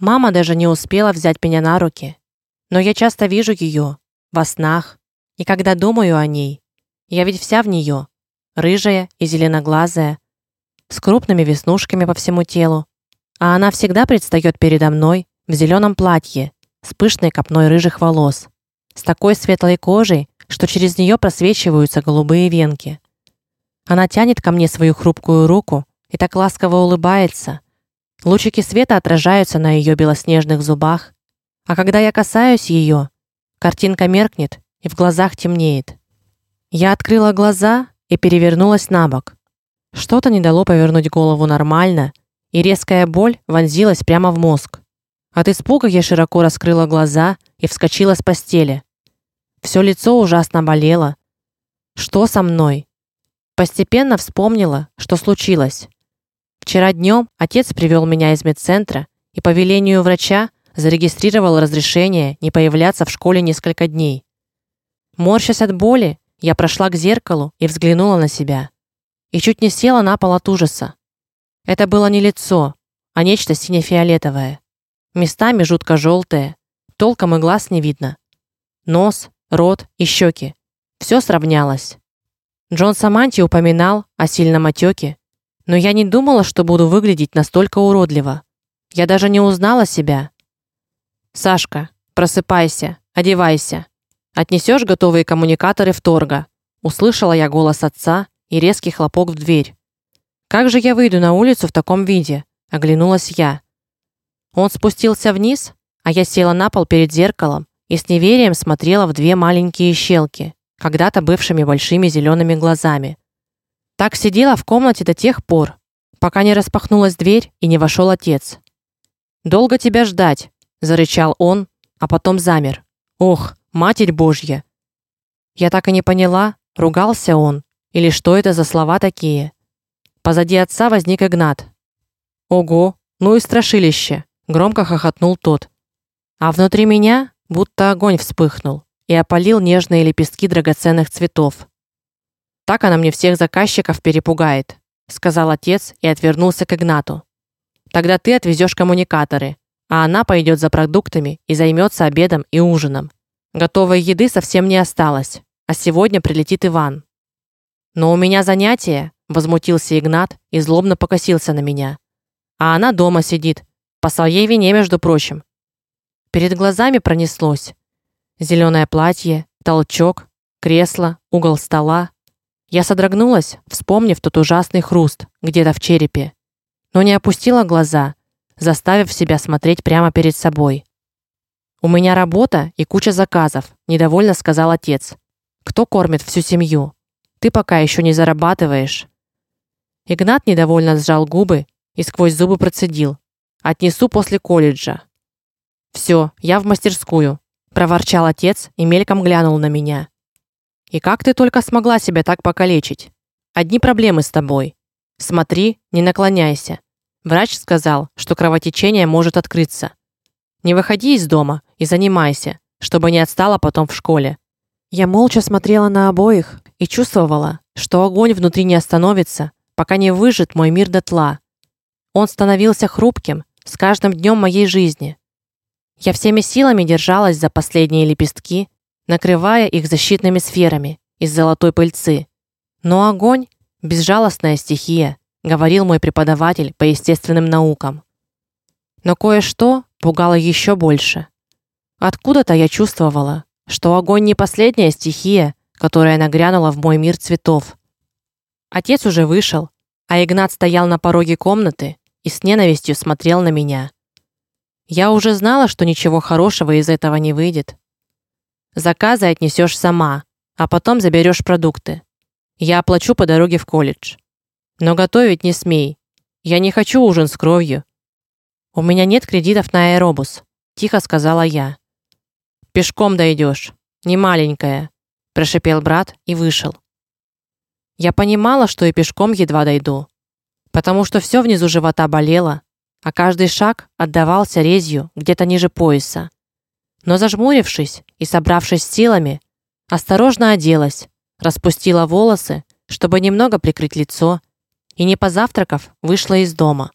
Мама даже не успела взять меня на руки. Но я часто вижу ее во снах, и когда думаю о ней, я ведь вся в нее, рыжая и зеленоглазая, с крупными веснушками по всему телу, а она всегда предстает передо мной в зеленом платье с пышной копной рыжих волос, с такой светлой кожей, что через нее просвечиваются голубые венки. Она тянет ко мне свою хрупкую руку и так ласково улыбается. Лучики света отражаются на ее белоснежных зубах, а когда я касаюсь ее, картинка меркнет и в глазах темнеет. Я открыла глаза и перевернулась на бок. Что-то не дало повернуть голову нормально, и резкая боль вонзилась прямо в мозг. От испуга я широко раскрыла глаза и вскочила с постели. Всё лицо ужасно болело. Что со мной? Постепенно вспомнила, что случилось. Вчера днем отец привёл меня из медцентра и по велению врача зарегистрировал разрешение не появляться в школе несколько дней. Морщась от боли, я прошла к зеркалу и взглянула на себя. И чуть не села на пол от ужаса. Это было не лицо, а нечто сине-фиолетовое. Местами жутко желтое, толком и глаз не видно. Нос, рот и щеки. Все сравнялось. Джон Саманти упоминал о сильном отеке, но я не думала, что буду выглядеть настолько уродливо. Я даже не узнала себя. Сашка, просыпайся, одевайся. Отнесешь готовые коммуникаторы в торга. Услышала я голос отца и резкий хлопок в дверь. Как же я выйду на улицу в таком виде? оглянулась я. Он спустился вниз, а я села на пол перед зеркалом и с неверием смотрела в две маленькие щелки, когда-то бывшими большими зелеными глазами. Так сидела в комнате до тех пор, пока не распахнулась дверь и не вошел отец. "Долго тебя ждать", зарычал он, а потом замер. "Ох, Матерь Божья!" Я так и не поняла, ругался он или что это за слова такие. Позади отца возник Игнат. Ого, ну и страшилище, громко хохотнул тот. А внутри меня будто огонь вспыхнул и опалил нежные лепестки драгоценных цветов. Так она мне всех заказчиков перепугает, сказал отец и отвернулся к Игнату. Тогда ты отвезешь коммуникаторы, а она пойдет за продуктами и займется обедом и ужином. Готовой еды совсем не осталось, а сегодня прилетит Иван. Но у меня занятие, возмутился Игнат и злобно покосился на меня. А она дома сидит, по своей вине, между прочим. Перед глазами пронеслось зеленое платье, толчок, кресло, угол стола. Я содрогнулась, вспомнив тот ужасный хруст где-то в черепе, но не опустила глаза, заставив себя смотреть прямо перед собой. У меня работа и куча заказов, недовольно сказал отец. Кто кормит всю семью? Ты пока еще не зарабатываешь. Игнат недовольно сжал губы и сквозь зубы процедил: "Отнесу после колледжа". Все, я в мастерскую, проворчал отец и мельком глянул на меня. И как ты только смогла себя так покалечить? Одни проблемы с тобой. Смотри, не наклоняйся. Врач сказал, что кровотечение может открыться. Не выходи из дома и занимайся, чтобы не отстала потом в школе. Я молча смотрела на обоих и чувствовала, что огонь внутри не остановится, пока не выжжет мой мир дотла. Он становился хрупким с каждым днем моей жизни. Я всеми силами держалась за последние лепестки, накрывая их защитными сферами из золотой пыльцы. Но огонь безжалостная стихия, говорил мой преподаватель по естественным наукам. Но кое-что пугало еще больше. Откуда-то я чувствовала, что огонь не последняя стихия, которая нагрянула в мой мир цветов. Отец уже вышел, а Игнат стоял на пороге комнаты и с ненавистью смотрел на меня. Я уже знала, что ничего хорошего из этого не выйдет. Заказы отнесешь сама, а потом заберешь продукты. Я оплачу по дороге в колледж. Но готовить не смей. Я не хочу ужин с кровью. У меня нет кредитов на аэробус, тихо сказала я. Пешком дойдешь, не маленькая, прошипел брат и вышел. Я понимала, что и пешком едва дойду, потому что все внизу живота болело, а каждый шаг отдавался резью где-то ниже пояса. Но зажмурившись и собравшись силами, осторожно оделась, распустила волосы, чтобы немного прикрыть лицо, и не позавтракав, вышла из дома.